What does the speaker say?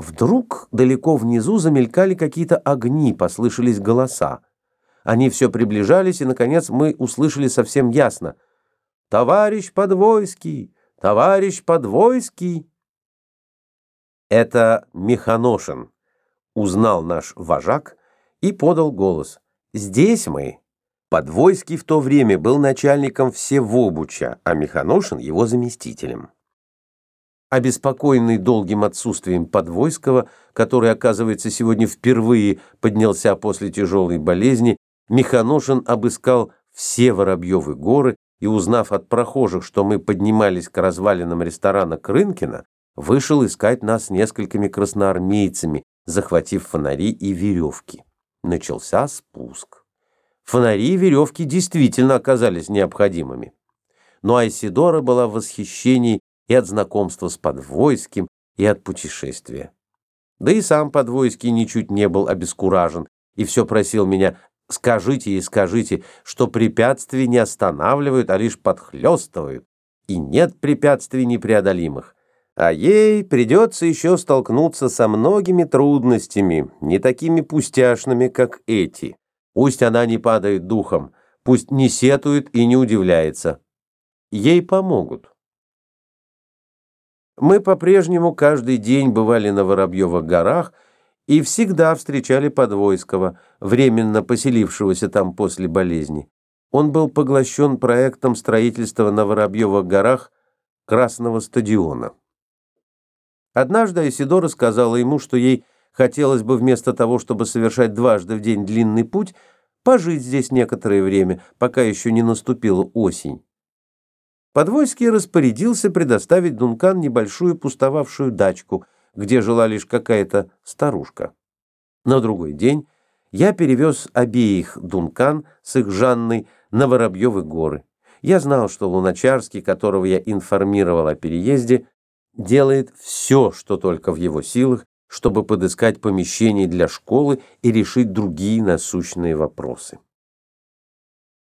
Вдруг далеко внизу замелькали какие-то огни, послышались голоса. Они все приближались, и, наконец, мы услышали совсем ясно. «Товарищ Подвойский! Товарищ Подвойский!» Это Механошин, узнал наш вожак и подал голос. «Здесь мы!» Подвойский в то время был начальником Всевобуча, а Механошин его заместителем. Обеспокоенный долгим отсутствием Подвойского, который, оказывается, сегодня впервые поднялся после тяжелой болезни, Механошин обыскал все Воробьевы горы и, узнав от прохожих, что мы поднимались к развалинам ресторана Крынкина, вышел искать нас несколькими красноармейцами, захватив фонари и веревки. Начался спуск. Фонари и веревки действительно оказались необходимыми. Но Айсидора была в восхищении и от знакомства с Подвойским, и от путешествия. Да и сам Подвойский ничуть не был обескуражен и все просил меня «скажите и скажите, что препятствия не останавливают, а лишь подхлестывают, и нет препятствий непреодолимых. А ей придется еще столкнуться со многими трудностями, не такими пустяшными, как эти. Пусть она не падает духом, пусть не сетует и не удивляется. Ей помогут». Мы по-прежнему каждый день бывали на Воробьевых горах и всегда встречали Подвойского, временно поселившегося там после болезни. Он был поглощен проектом строительства на Воробьевых горах Красного стадиона. Однажды Айсидора сказала ему, что ей хотелось бы вместо того, чтобы совершать дважды в день длинный путь, пожить здесь некоторое время, пока еще не наступила осень. Подвойский распорядился предоставить Дункан небольшую пустовавшую дачку, где жила лишь какая-то старушка. На другой день я перевез обеих Дункан с их Жанной на Воробьевы горы. Я знал, что Луначарский, которого я информировал о переезде, делает все, что только в его силах, чтобы подыскать помещение для школы и решить другие насущные вопросы.